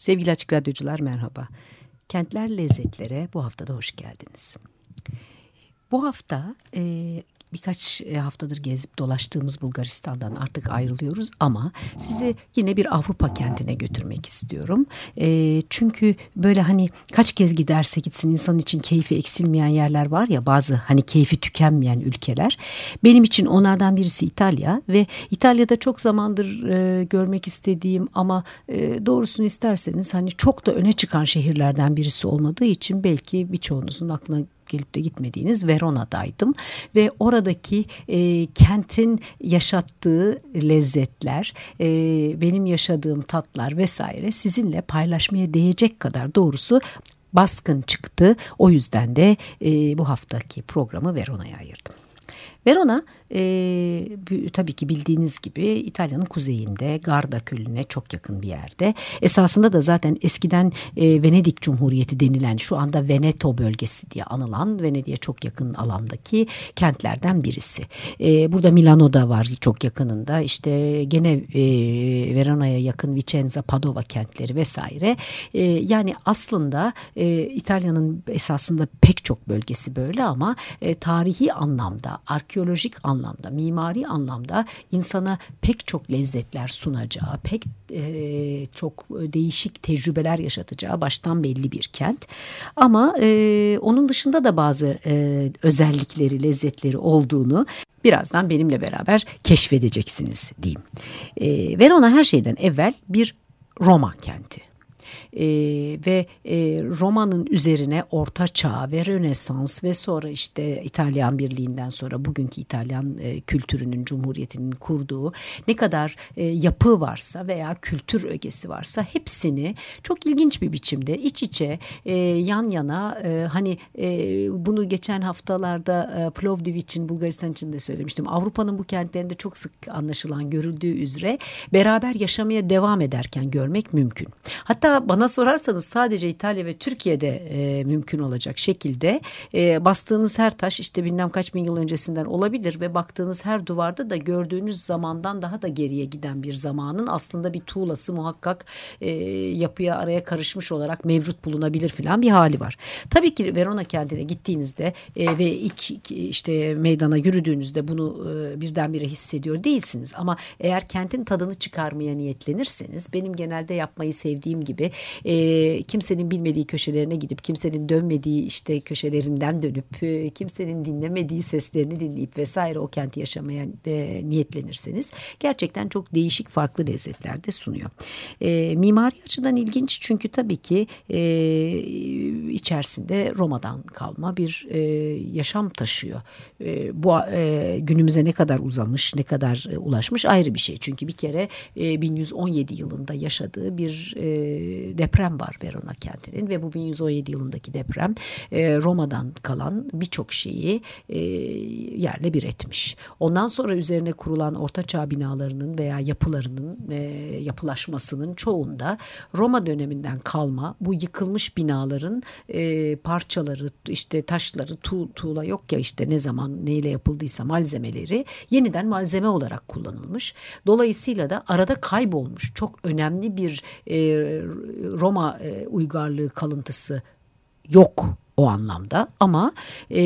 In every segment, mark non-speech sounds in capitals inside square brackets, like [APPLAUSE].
Sevgili Açık Radyocular merhaba. Kentler Lezzetlere bu haftada hoş geldiniz. Bu hafta e, birkaç e, haftadır gezip dolaştığımız Bulgaristan'dan artık ayrılıyoruz ama sizi yine bir Avrupa kentine götürmek istiyorum. E, çünkü böyle hani kaç kez giderse gitsin insan için keyfi eksilmeyen yerler var ya bazı hani keyfi tükenmeyen ülkeler. Benim için onlardan birisi İtalya ve İtalya'da çok zamandır e, görmek istediğim ama e, doğrusunu isterseniz hani çok da öne çıkan şehirlerden birisi olmadığı için belki birçoğunuzun aklına gelip de gitmediğiniz Verona'daydım ve oradaki e, kentin yaşattığı lezzetler, e, benim yaşadığım tatlar vesaire sizinle paylaşmaya değecek kadar doğrusu baskın çıktı. O yüzden de e, bu haftaki programı Verona'ya ayırdım. Verona e, tabii ki bildiğiniz gibi İtalya'nın kuzeyinde Garda Gölü'ne çok yakın bir yerde. Esasında da zaten eskiden e, Venedik Cumhuriyeti denilen şu anda Veneto bölgesi diye anılan Venedik'e çok yakın alandaki kentlerden birisi. E, burada Milano da var çok yakınında işte gene e, Verona'ya yakın Vicenza, Padova kentleri vesaire. E, yani aslında e, İtalya'nın esasında pek çok bölgesi böyle ama e, tarihi anlamda, arkeolojik anlamda anlamda, mimari anlamda insana pek çok lezzetler sunacağı, pek e, çok değişik tecrübeler yaşatacağı baştan belli bir kent. Ama e, onun dışında da bazı e, özellikleri, lezzetleri olduğunu birazdan benimle beraber keşfedeceksiniz diyeyim. E, Verona her şeyden evvel bir Roma kenti e, ve e, Roma'nın üzerine Orta Çağ ve Rönesans ve sonra işte İtalyan Birliği'nden sonra bugünkü İtalyan e, kültürünün, cumhuriyetinin kurduğu ne kadar e, yapı varsa veya kültür ögesi varsa hepsini çok ilginç bir biçimde iç içe e, yan yana e, hani e, bunu geçen haftalarda e, Plovdiv için Bulgaristan için de söylemiştim. Avrupa'nın bu kentlerinde çok sık anlaşılan görüldüğü üzere beraber yaşamaya devam ederken görmek mümkün. Hatta bana sorarsanız sadece İtalya ve Türkiye'de e, mümkün olacak şekilde e, bastığınız her taş işte bilmem kaç bin yıl öncesinden olabilir ve baktığınız her duvarda da gördüğünüz zamandan daha da geriye giden bir zamanın aslında bir tuğlası muhakkak e, yapıya araya karışmış olarak mevcut bulunabilir filan bir hali var. Tabii ki Verona kentine gittiğinizde e, ve ilk işte meydana yürüdüğünüzde bunu e, birdenbire hissediyor değilsiniz ama eğer kentin tadını çıkarmaya niyetlenirseniz benim genelde yapmayı sevdiğim gibi e, kimsenin bilmediği köşelerine gidip kimsenin dönmediği işte köşelerinden dönüp e, kimsenin dinlemediği seslerini dinleyip vesaire o kenti yaşamaya e, niyetlenirseniz gerçekten çok değişik farklı lezzetler de sunuyor. E, mimari açıdan ilginç çünkü tabii ki e, içerisinde Roma'dan kalma bir e, yaşam taşıyor. E, bu e, günümüze ne kadar uzamış, ne kadar e, ulaşmış ayrı bir şey. Çünkü bir kere e, 1117 yılında yaşadığı bir e, deprem var Verona kentinin ve bu 1117 yılındaki deprem e, Roma'dan kalan birçok şeyi e, yerle bir etmiş. Ondan sonra üzerine kurulan ortaçağ binalarının veya yapılarının e, yapılaşmasının çoğunda Roma döneminden kalma bu yıkılmış binaların e, parçaları işte taşları tu, tuğla yok ya işte ne zaman neyle yapıldıysa malzemeleri yeniden malzeme olarak kullanılmış. Dolayısıyla da arada kaybolmuş çok önemli bir e, Roma e, uygarlığı kalıntısı yok o anlamda ama e,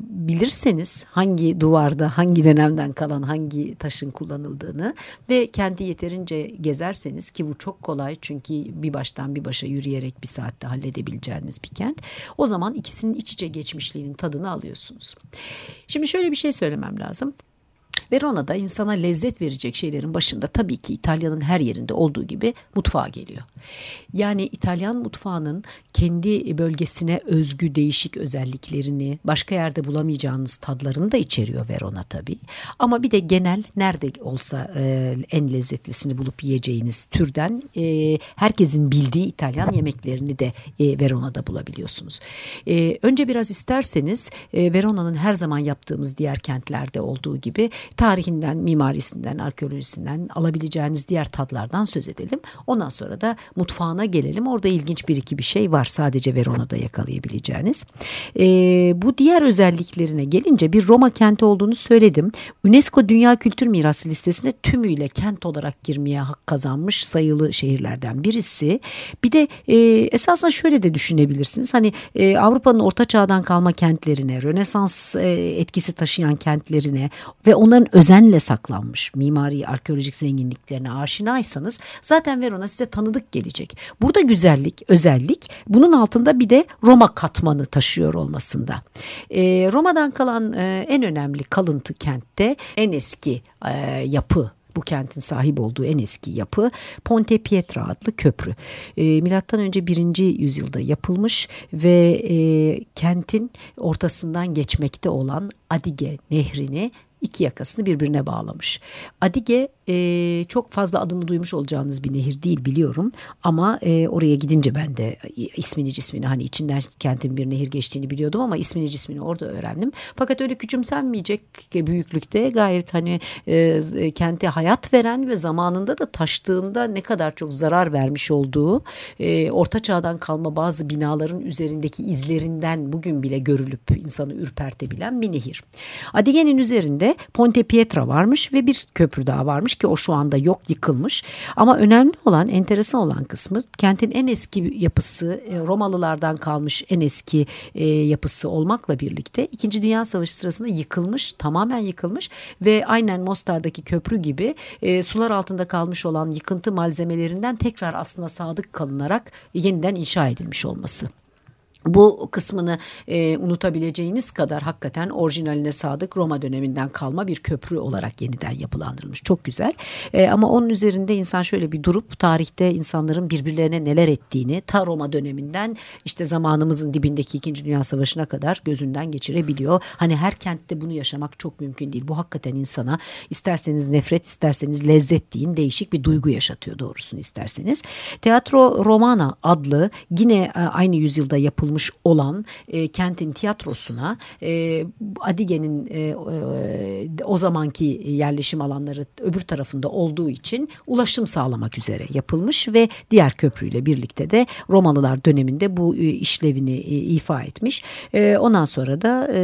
bilirseniz hangi duvarda hangi dönemden kalan hangi taşın kullanıldığını ve kendi yeterince gezerseniz ki bu çok kolay çünkü bir baştan bir başa yürüyerek bir saatte halledebileceğiniz bir kent o zaman ikisinin iç içe geçmişliğinin tadını alıyorsunuz. Şimdi şöyle bir şey söylemem lazım. Verona'da insana lezzet verecek şeylerin başında tabii ki İtalya'nın her yerinde olduğu gibi mutfağa geliyor. Yani İtalyan mutfağının kendi bölgesine özgü değişik özelliklerini, başka yerde bulamayacağınız tadlarını da içeriyor Verona tabii. Ama bir de genel nerede olsa e, en lezzetlisini bulup yiyeceğiniz türden e, herkesin bildiği İtalyan yemeklerini de e, Verona'da bulabiliyorsunuz. E, önce biraz isterseniz e, Verona'nın her zaman yaptığımız diğer kentlerde olduğu gibi tarihinden, mimarisinden, arkeolojisinden alabileceğiniz diğer tadlardan söz edelim. Ondan sonra da mutfağına gelelim. Orada ilginç bir iki bir şey var sadece Verona'da yakalayabileceğiniz. E, bu diğer özelliklerine gelince bir Roma kenti olduğunu söyledim. UNESCO Dünya Kültür Mirası listesine tümüyle kent olarak girmeye hak kazanmış sayılı şehirlerden birisi. Bir de e, esasında şöyle de düşünebilirsiniz. Hani e, Avrupa'nın orta çağdan kalma kentlerine, Rönesans e, etkisi taşıyan kentlerine ve onların özenle saklanmış mimari, arkeolojik zenginliklerine aşinaysanız zaten Verona size tanıdık gelecek. Burada güzellik, özellik bunun altında bir de Roma katmanı taşıyor olmasında. E, Roma'dan kalan e, en önemli kalıntı kentte en eski e, yapı bu kentin sahip olduğu en eski yapı Ponte Pietra adlı köprü. E, Milattan önce 1. yüzyılda yapılmış ve e, kentin ortasından geçmekte olan Adige nehrini iki yakasını birbirine bağlamış. Adige e, çok fazla adını duymuş olacağınız bir nehir değil biliyorum ama e, oraya gidince ben de ismini cismini hani içinden kentin bir nehir geçtiğini biliyordum ama ismini cismini orada öğrendim. Fakat öyle küçümsenmeyecek büyüklükte gayet hani e, kente hayat veren ve zamanında da taştığında ne kadar çok zarar vermiş olduğu e, orta çağdan kalma bazı binaların üzerindeki izlerinden bugün bile görülüp insanı ürpertebilen bir nehir. Adige'nin üzerinde Ponte Pietra varmış ve bir köprü daha varmış ki o şu anda yok yıkılmış. Ama önemli olan enteresan olan kısmı kentin en eski yapısı e, Romalılardan kalmış en eski e, yapısı olmakla birlikte 2. Dünya Savaşı sırasında yıkılmış tamamen yıkılmış ve aynen Mostar'daki köprü gibi e, sular altında kalmış olan yıkıntı malzemelerinden tekrar aslında sadık kalınarak yeniden inşa edilmiş olması bu kısmını e, unutabileceğiniz kadar hakikaten orijinaline sadık Roma döneminden kalma bir köprü olarak yeniden yapılandırılmış. Çok güzel. E, ama onun üzerinde insan şöyle bir durup tarihte insanların birbirlerine neler ettiğini ta Roma döneminden işte zamanımızın dibindeki 2. Dünya Savaşı'na kadar gözünden geçirebiliyor. Hani her kentte bunu yaşamak çok mümkün değil. Bu hakikaten insana isterseniz nefret isterseniz lezzet deyin değişik bir duygu yaşatıyor doğrusunu isterseniz. Teatro Romana adlı yine e, aynı yüzyılda yapılmış yapılmış olan e, kentin tiyatrosuna e, Adige'nin e, e, o zamanki yerleşim alanları öbür tarafında olduğu için ulaşım sağlamak üzere yapılmış ve diğer köprüyle birlikte de Romalılar döneminde bu e, işlevini e, ifa etmiş. E, ondan sonra da e,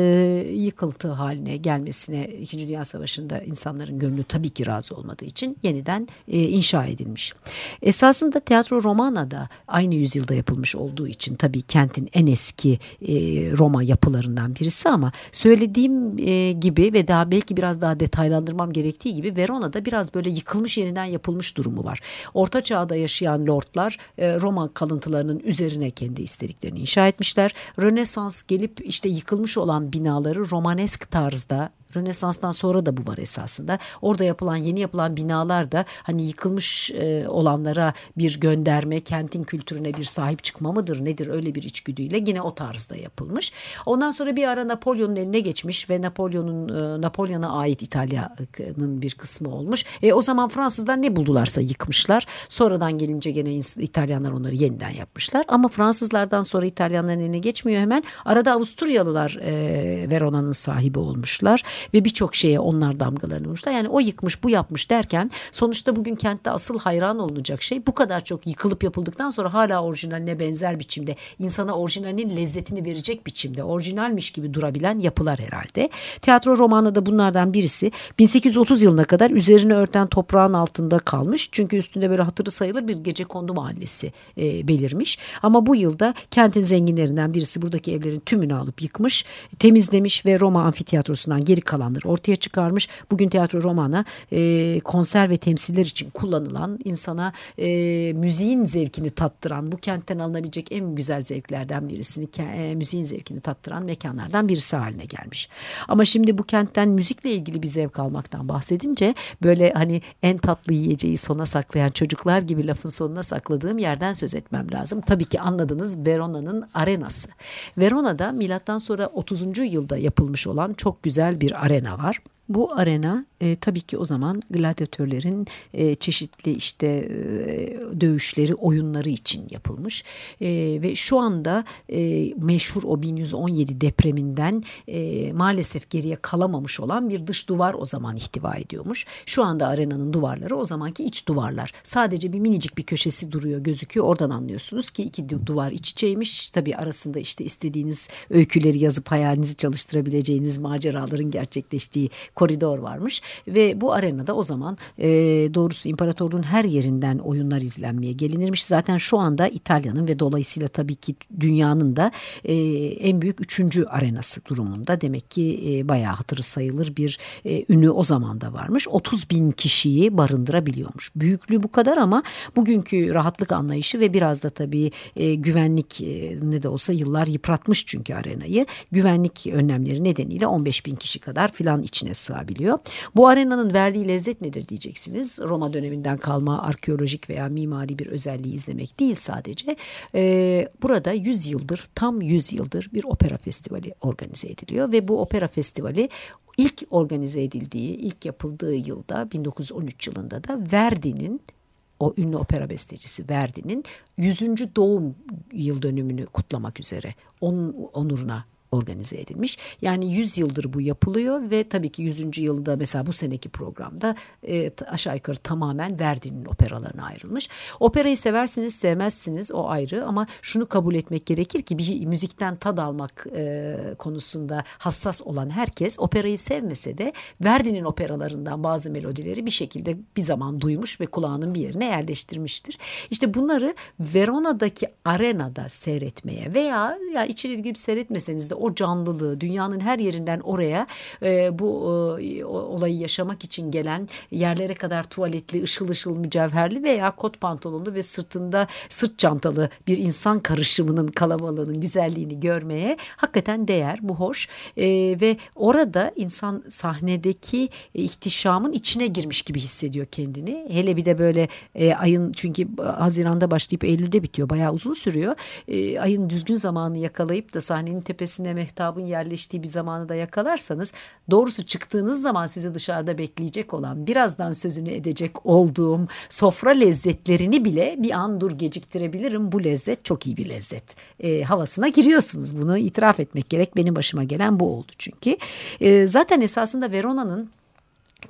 yıkıltı haline gelmesine İkinci Dünya Savaşı'nda insanların gönlü tabii ki razı olmadığı için yeniden e, inşa edilmiş. Esasında Tiyatro Romana'da aynı yüzyılda yapılmış olduğu için tabii kentin en en eski e, Roma yapılarından birisi ama söylediğim e, gibi ve daha belki biraz daha detaylandırmam gerektiği gibi Verona'da biraz böyle yıkılmış yeniden yapılmış durumu var. Orta çağda yaşayan lordlar e, Roma kalıntılarının üzerine kendi istediklerini inşa etmişler. Rönesans gelip işte yıkılmış olan binaları romanesk tarzda Rönesans'tan sonra da bu var esasında. Orada yapılan yeni yapılan binalar da hani yıkılmış e, olanlara bir gönderme, kentin kültürüne bir sahip çıkma mıdır nedir öyle bir içgüdüyle yine o tarzda yapılmış. Ondan sonra bir ara Napolyon'un eline geçmiş ve Napolyon'un e, Napolyon'a ait İtalya'nın bir kısmı olmuş. E, o zaman Fransızlar ne buldularsa yıkmışlar. Sonradan gelince gene İtalyanlar onları yeniden yapmışlar. Ama Fransızlardan sonra İtalyanların eline geçmiyor hemen. Arada Avusturyalılar e, Verona'nın sahibi olmuşlar ve birçok şeye onlar damgalarını vurmuşlar. Yani o yıkmış bu yapmış derken sonuçta bugün kentte asıl hayran olunacak şey bu kadar çok yıkılıp yapıldıktan sonra hala orijinaline benzer biçimde insana orijinalinin lezzetini verecek biçimde orijinalmiş gibi durabilen yapılar herhalde. Tiyatro romanı da bunlardan birisi 1830 yılına kadar üzerine örten toprağın altında kalmış. Çünkü üstünde böyle hatırı sayılır bir gece kondu mahallesi e, belirmiş. Ama bu yılda kentin zenginlerinden birisi buradaki evlerin tümünü alıp yıkmış, temizlemiş ve Roma amfiteyatrosundan geri kalanları ortaya çıkarmış. Bugün Tiyatro Romana e, konser ve temsiller için kullanılan insana e, müziğin zevkini tattıran bu kentten alınabilecek en güzel zevklerden birisini e, müziğin zevkini tattıran mekanlardan birisi haline gelmiş. Ama şimdi bu kentten müzikle ilgili bir zevk almaktan bahsedince böyle hani en tatlı yiyeceği sona saklayan çocuklar gibi lafın sonuna sakladığım yerden söz etmem lazım. Tabii ki anladınız Verona'nın arenası. Verona'da milattan sonra 30. yılda yapılmış olan çok güzel bir arena var. Bu arena e, tabii ki o zaman gladyatörlerin e, çeşitli işte e, dövüşleri, oyunları için yapılmış. E, ve şu anda e, meşhur o 1117 depreminden e, maalesef geriye kalamamış olan bir dış duvar o zaman ihtiva ediyormuş. Şu anda arenanın duvarları o zamanki iç duvarlar. Sadece bir minicik bir köşesi duruyor gözüküyor. Oradan anlıyorsunuz ki iki duvar iç içeymiş. Tabii arasında işte istediğiniz öyküleri yazıp hayalinizi çalıştırabileceğiniz maceraların gerçekleştiği koridor varmış ve bu arenada o zaman e, doğrusu imparatorluğun her yerinden oyunlar izlenmeye gelinirmiş. Zaten şu anda İtalya'nın ve dolayısıyla tabii ki dünyanın da e, en büyük üçüncü arenası durumunda. Demek ki e, bayağı hatırı sayılır bir e, ünü o zaman da varmış. 30 bin kişiyi barındırabiliyormuş. Büyüklüğü bu kadar ama bugünkü rahatlık anlayışı ve biraz da tabii e, güvenlik e, ne de olsa yıllar yıpratmış çünkü arenayı. Güvenlik önlemleri nedeniyle 15 bin kişi kadar filan içine sığabiliyor. Bu arenanın verdiği lezzet nedir diyeceksiniz. Roma döneminden kalma arkeolojik veya mimari bir özelliği izlemek değil sadece. Ee, burada 100 yıldır tam 100 yıldır bir opera festivali organize ediliyor ve bu opera festivali ilk organize edildiği, ilk yapıldığı yılda 1913 yılında da Verdi'nin o ünlü opera bestecisi Verdi'nin 100. doğum yıl dönümünü kutlamak üzere onun onuruna organize edilmiş. Yani 100 yıldır bu yapılıyor ve tabii ki 100. yılda mesela bu seneki programda e, aşağı yukarı tamamen Verdi'nin operalarına ayrılmış. Operayı seversiniz sevmezsiniz o ayrı ama şunu kabul etmek gerekir ki bir müzikten tad almak e, konusunda hassas olan herkes operayı sevmese de Verdi'nin operalarından bazı melodileri bir şekilde bir zaman duymuş ve kulağının bir yerine yerleştirmiştir. İşte bunları Verona'daki arenada seyretmeye veya ya içeri girip seyretmeseniz de o canlılığı dünyanın her yerinden oraya e, bu e, olayı yaşamak için gelen yerlere kadar tuvaletli ışıl ışıl mücevherli veya kot pantolonlu ve sırtında sırt çantalı bir insan karışımının kalabalığının güzelliğini görmeye hakikaten değer bu hoş. E, ve orada insan sahnedeki ihtişamın içine girmiş gibi hissediyor kendini. Hele bir de böyle e, ayın çünkü Haziran'da başlayıp Eylül'de bitiyor bayağı uzun sürüyor. E, ayın düzgün zamanı yakalayıp da sahnenin tepesine içine mehtabın yerleştiği bir zamanı da yakalarsanız doğrusu çıktığınız zaman sizi dışarıda bekleyecek olan birazdan sözünü edecek olduğum sofra lezzetlerini bile bir an dur geciktirebilirim. Bu lezzet çok iyi bir lezzet. E, havasına giriyorsunuz bunu itiraf etmek gerek. Benim başıma gelen bu oldu çünkü. E, zaten esasında Verona'nın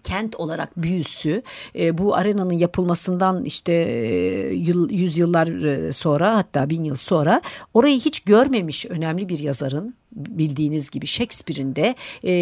kent olarak büyüsü e, bu arenanın yapılmasından işte e, yıl, yüzyıllar e, sonra hatta bin yıl sonra orayı hiç görmemiş önemli bir yazarın bildiğiniz gibi Shakespeare'in de e,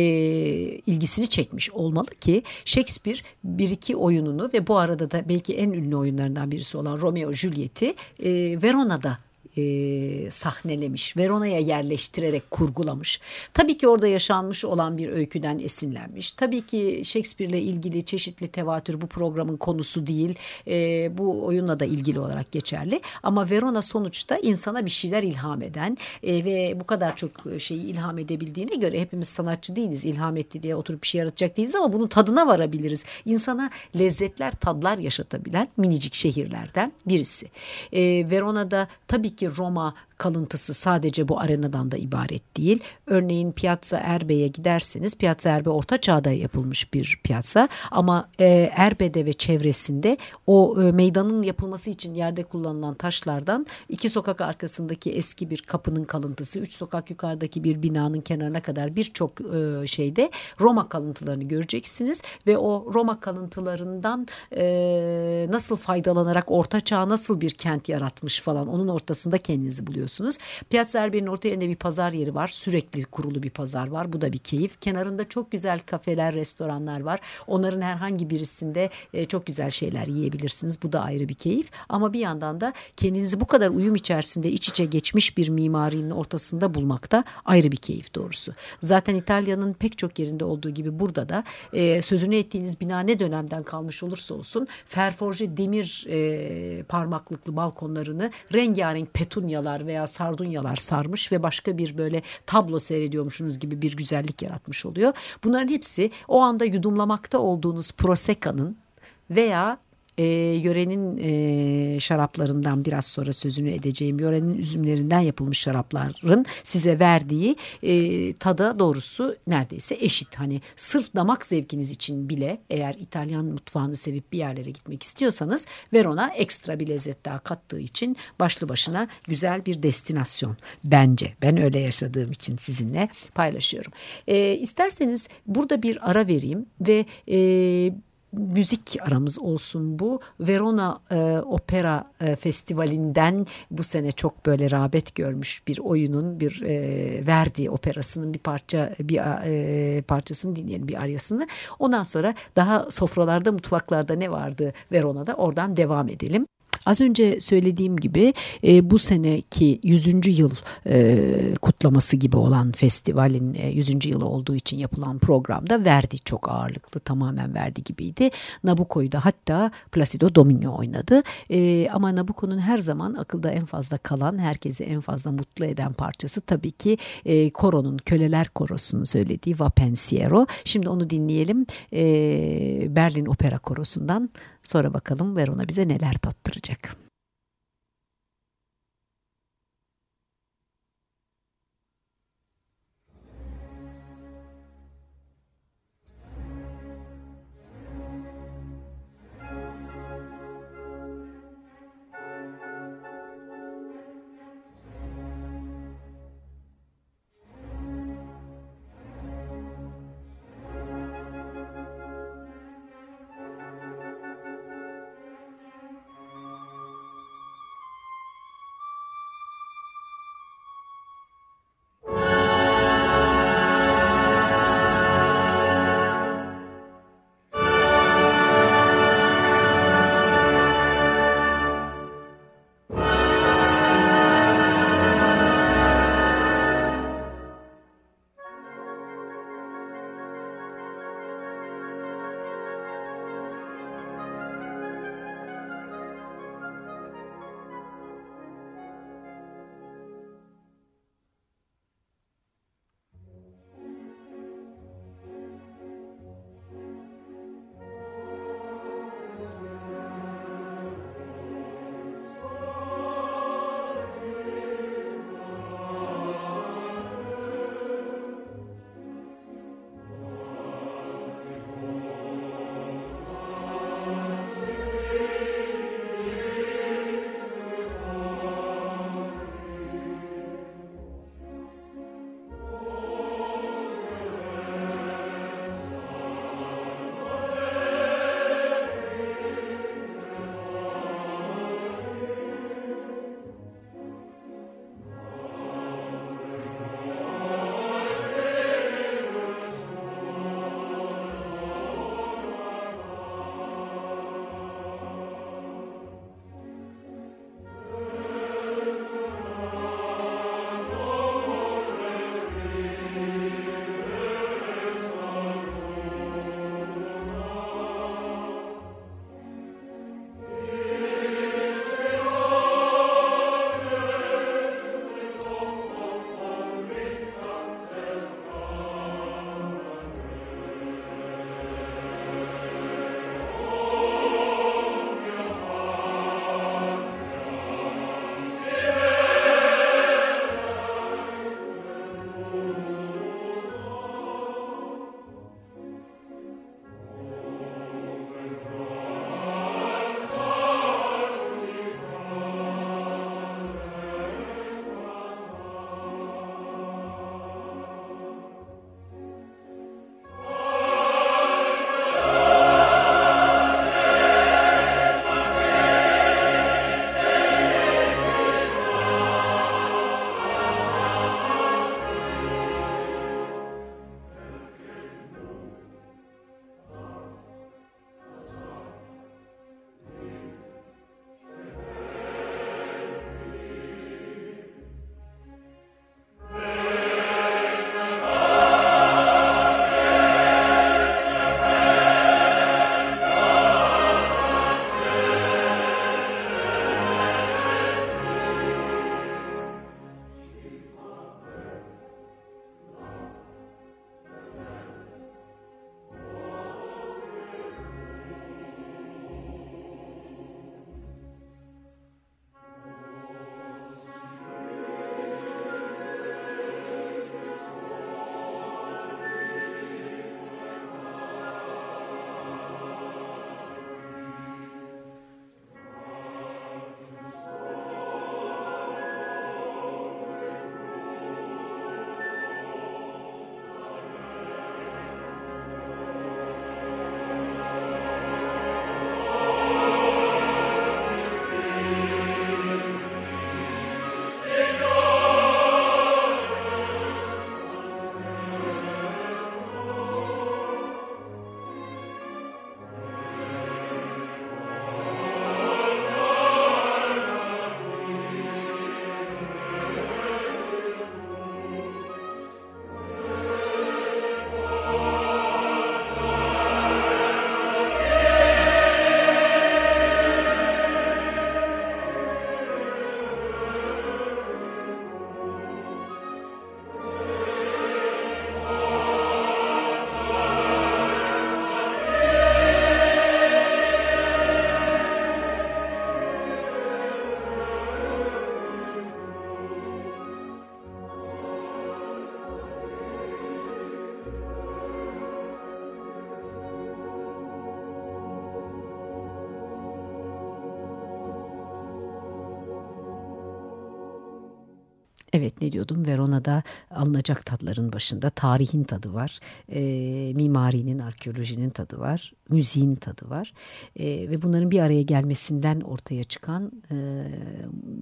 ilgisini çekmiş olmalı ki Shakespeare bir iki oyununu ve bu arada da belki en ünlü oyunlarından birisi olan Romeo Juliet'i e, Verona'da e, sahnelemiş, Verona'ya yerleştirerek kurgulamış. Tabii ki orada yaşanmış olan bir öyküden esinlenmiş. Tabii ki Shakespeare'le ilgili çeşitli tevatür bu programın konusu değil. E, bu oyunla da ilgili olarak geçerli. Ama Verona sonuçta insana bir şeyler ilham eden e, ve bu kadar çok şeyi ilham edebildiğine göre hepimiz sanatçı değiliz. İlham etti diye oturup bir şey yaratacak değiliz ama bunun tadına varabiliriz. İnsana lezzetler, tadlar yaşatabilen minicik şehirlerden birisi. E, Verona'da tabii ki ki Roma kalıntısı sadece bu arenadan da ibaret değil. Örneğin Piazza Erbe'ye giderseniz Piazza Erbe Orta Çağ'da yapılmış bir piyasa. Ama e, Erbe'de ve çevresinde o e, meydanın yapılması için yerde kullanılan taşlardan iki sokak arkasındaki eski bir kapının kalıntısı, üç sokak yukarıdaki bir binanın kenarına kadar birçok e, şeyde Roma kalıntılarını göreceksiniz. Ve o Roma kalıntılarından e, nasıl faydalanarak Orta Çağ nasıl bir kent yaratmış falan onun ortasında kendinizi buluyorsunuz gidiyorsunuz. Piazza Erbe'nin orta yerinde bir pazar yeri var. Sürekli kurulu bir pazar var. Bu da bir keyif. Kenarında çok güzel kafeler, restoranlar var. Onların herhangi birisinde e, çok güzel şeyler yiyebilirsiniz. Bu da ayrı bir keyif. Ama bir yandan da kendinizi bu kadar uyum içerisinde iç içe geçmiş bir mimarinin ortasında bulmak da ayrı bir keyif doğrusu. Zaten İtalya'nın pek çok yerinde olduğu gibi burada da e, sözünü ettiğiniz bina ne dönemden kalmış olursa olsun ferforje demir e, parmaklıklı balkonlarını rengarenk petunyalar veya sardunyalar sarmış ve başka bir böyle tablo seyrediyormuşsunuz gibi bir güzellik yaratmış oluyor. Bunların hepsi o anda yudumlamakta olduğunuz Prosecca'nın veya e, yörenin e, şaraplarından biraz sonra sözünü edeceğim yörenin üzümlerinden yapılmış şarapların size verdiği e, tada doğrusu neredeyse eşit. Hani sırf damak zevkiniz için bile eğer İtalyan mutfağını sevip bir yerlere gitmek istiyorsanız Verona ekstra bir lezzet daha kattığı için başlı başına güzel bir destinasyon bence. Ben öyle yaşadığım için sizinle paylaşıyorum. E, isterseniz burada bir ara vereyim ve e, müzik aramız olsun bu. Verona e, Opera e, Festivali'nden bu sene çok böyle rağbet görmüş bir oyunun bir e, Verdi operasının bir parça bir e, parçasını dinleyelim bir aryasını. Ondan sonra daha sofralarda mutfaklarda ne vardı Verona'da oradan devam edelim. Az önce söylediğim gibi e, bu seneki 100. yıl e, kutlaması gibi olan festivalin e, 100. yılı olduğu için yapılan programda Verdi çok ağırlıklı tamamen Verdi gibiydi. Nabuco'yu da hatta Placido Domingo oynadı. E, ama Nabuco'nun her zaman akılda en fazla kalan, herkesi en fazla mutlu eden parçası tabii ki e, koronun, köleler korosunun söylediği Va Pensiero. Şimdi onu dinleyelim e, Berlin Opera Korosu'ndan. Sonra bakalım Verona bize neler tattıracak. Evet ne diyordum Verona'da alınacak tadların başında tarihin tadı var, e, mimarinin, arkeolojinin tadı var, müziğin tadı var e, ve bunların bir araya gelmesinden ortaya çıkan e,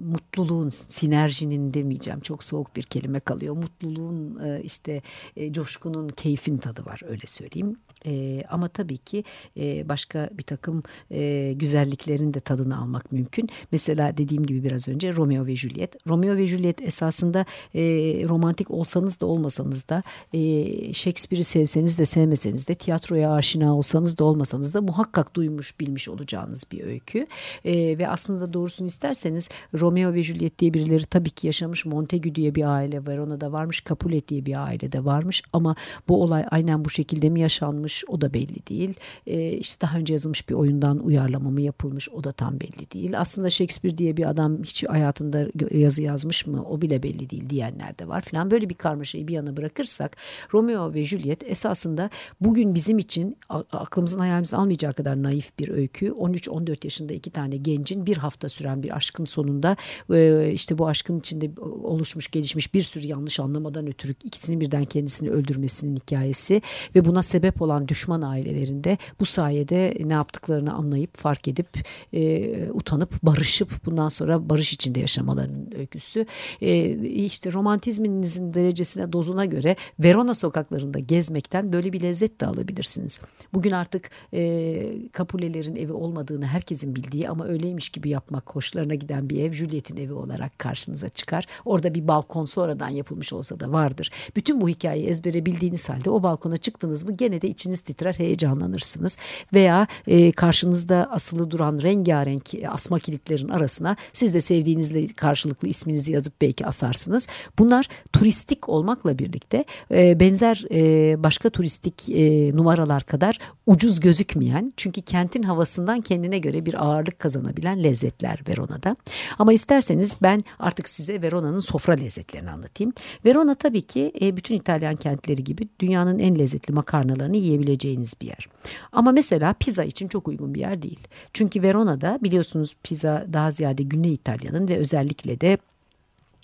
mutluluğun, sinerjinin demeyeceğim çok soğuk bir kelime kalıyor. Mutluluğun e, işte e, coşkunun, keyfin tadı var öyle söyleyeyim. E, ama tabii ki e, başka bir takım e, güzelliklerin de tadını almak mümkün. Mesela dediğim gibi biraz önce Romeo ve Juliet. Romeo ve Juliet esasında e, romantik olsanız da olmasanız da e, Shakespeare'i sevseniz de sevmeseniz de tiyatroya aşina olsanız da olmasanız da muhakkak duymuş bilmiş olacağınız bir öykü. E, ve aslında doğrusunu isterseniz Romeo ve Juliet diye birileri tabii ki yaşamış. Montague diye bir aile Verona'da varmış. Capulet diye bir ailede varmış. Ama bu olay aynen bu şekilde mi yaşanmış o da belli değil. E, işte daha önce yazılmış bir oyundan uyarlama mı yapılmış o da tam belli değil. Aslında Shakespeare diye bir adam hiç hayatında yazı yazmış mı o bile belli değil diyenler de var falan. Böyle bir karmaşayı bir yana bırakırsak Romeo ve Juliet esasında bugün bizim için aklımızın hayalimiz almayacağı kadar naif bir öykü. 13-14 yaşında iki tane gencin bir hafta süren bir aşkın sonunda e, işte bu aşkın içinde oluşmuş gelişmiş bir sürü yanlış anlamadan ötürü ikisini birden kendisini öldürmesinin hikayesi ve buna sebep olan düşman ailelerinde bu sayede ne yaptıklarını anlayıp fark edip e, utanıp barışıp bundan sonra barış içinde yaşamalarının öyküsü. E, işte romantizminizin derecesine dozuna göre Verona sokaklarında gezmekten böyle bir lezzet de alabilirsiniz. Bugün artık e, Capulelerin evi olmadığını herkesin bildiği ama öyleymiş gibi yapmak hoşlarına giden bir ev Juliet'in evi olarak karşınıza çıkar. Orada bir balkon sonradan yapılmış olsa da vardır. Bütün bu hikayeyi ezbere bildiğiniz halde o balkona çıktınız mı gene de içiniz titrer heyecanlanırsınız. Veya e, karşınızda asılı duran rengarenk asma kilitlerin arasına siz de sevdiğinizle karşılıklı isminizi yazıp belki asarsınız. Bunlar turistik olmakla birlikte e, benzer e, başka turistik e, numaralar kadar ucuz gözükmeyen çünkü kentin havasından kendine göre bir ağırlık kazanabilen lezzetler Verona'da. Ama isterseniz ben artık size Verona'nın sofra lezzetlerini anlatayım. Verona tabii ki e, bütün İtalyan kentleri gibi dünyanın en lezzetli makarnalarını yiyebileceğiniz bir yer. Ama mesela pizza için çok uygun bir yer değil. Çünkü Verona'da biliyorsunuz pizza daha ziyade Güney İtalya'nın ve özellikle de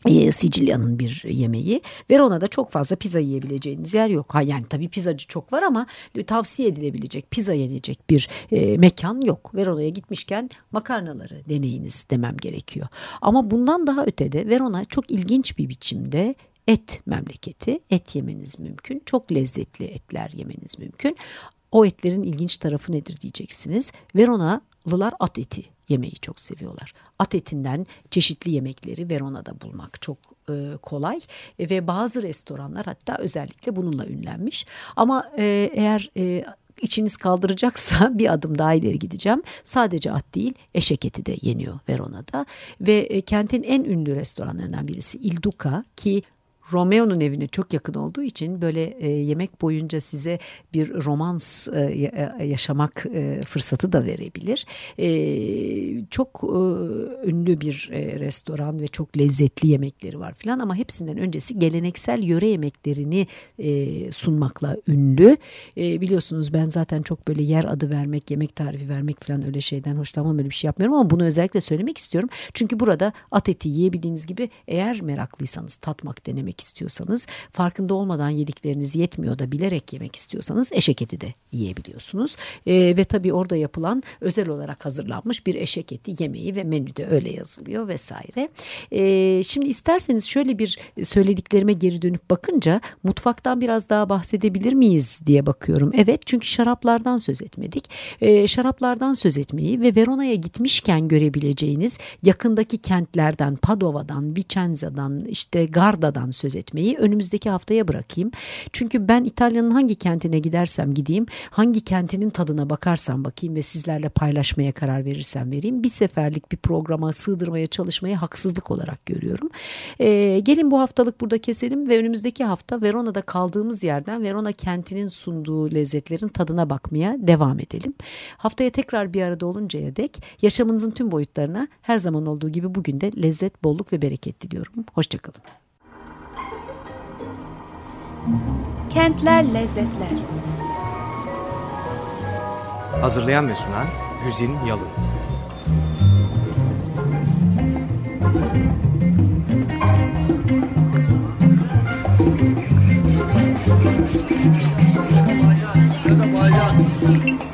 e, Sicilya'nın bir yemeği. Verona'da çok fazla pizza yiyebileceğiniz yer yok. Ha, yani tabii pizzacı çok var ama tavsiye edilebilecek pizza yenecek bir e, mekan yok. Verona'ya gitmişken makarnaları deneyiniz demem gerekiyor. Ama bundan daha ötede Verona çok ilginç bir biçimde et memleketi. Et yemeniz mümkün. Çok lezzetli etler yemeniz mümkün. O etlerin ilginç tarafı nedir diyeceksiniz. Veronalılar at eti yemeği çok seviyorlar. At etinden çeşitli yemekleri Verona'da bulmak çok e, kolay e, ve bazı restoranlar hatta özellikle bununla ünlenmiş. Ama e, eğer e, içiniz kaldıracaksa [LAUGHS] bir adım daha ileri gideceğim. Sadece at değil eşek eti de yeniyor Verona'da ve e, kentin en ünlü restoranlarından birisi Il Duca ki Romeo'nun evine çok yakın olduğu için böyle e, yemek boyunca size bir romans e, e, yaşamak e, fırsatı da verebilir. E, çok e, ünlü bir e, restoran ve çok lezzetli yemekleri var filan ama hepsinden öncesi geleneksel yöre yemeklerini e, sunmakla ünlü. E, biliyorsunuz ben zaten çok böyle yer adı vermek, yemek tarifi vermek falan öyle şeyden hoşlanmam öyle bir şey yapmıyorum ama bunu özellikle söylemek istiyorum. Çünkü burada at eti yiyebildiğiniz gibi eğer meraklıysanız tatmak denemek yemek istiyorsanız farkında olmadan yedikleriniz yetmiyor da bilerek yemek istiyorsanız eşek eti de yiyebiliyorsunuz. E, ve tabii orada yapılan özel olarak hazırlanmış bir eşek eti yemeği ve menüde öyle yazılıyor vesaire. E, şimdi isterseniz şöyle bir söylediklerime geri dönüp bakınca mutfaktan biraz daha bahsedebilir miyiz diye bakıyorum. Evet çünkü şaraplardan söz etmedik. E, şaraplardan söz etmeyi ve Verona'ya gitmişken görebileceğiniz yakındaki kentlerden Padova'dan, Vicenza'dan, işte Garda'dan söz söz etmeyi önümüzdeki haftaya bırakayım. Çünkü ben İtalya'nın hangi kentine gidersem gideyim, hangi kentinin tadına bakarsam bakayım ve sizlerle paylaşmaya karar verirsem vereyim. Bir seferlik bir programa sığdırmaya çalışmayı haksızlık olarak görüyorum. Ee, gelin bu haftalık burada keselim ve önümüzdeki hafta Verona'da kaldığımız yerden Verona kentinin sunduğu lezzetlerin tadına bakmaya devam edelim. Haftaya tekrar bir arada oluncaya dek yaşamınızın tüm boyutlarına her zaman olduğu gibi bugün de lezzet, bolluk ve bereket diliyorum. Hoşçakalın. Kentler lezzetler. Hazırlayan ve sunan Güzin Yalın. Bayan, bayan.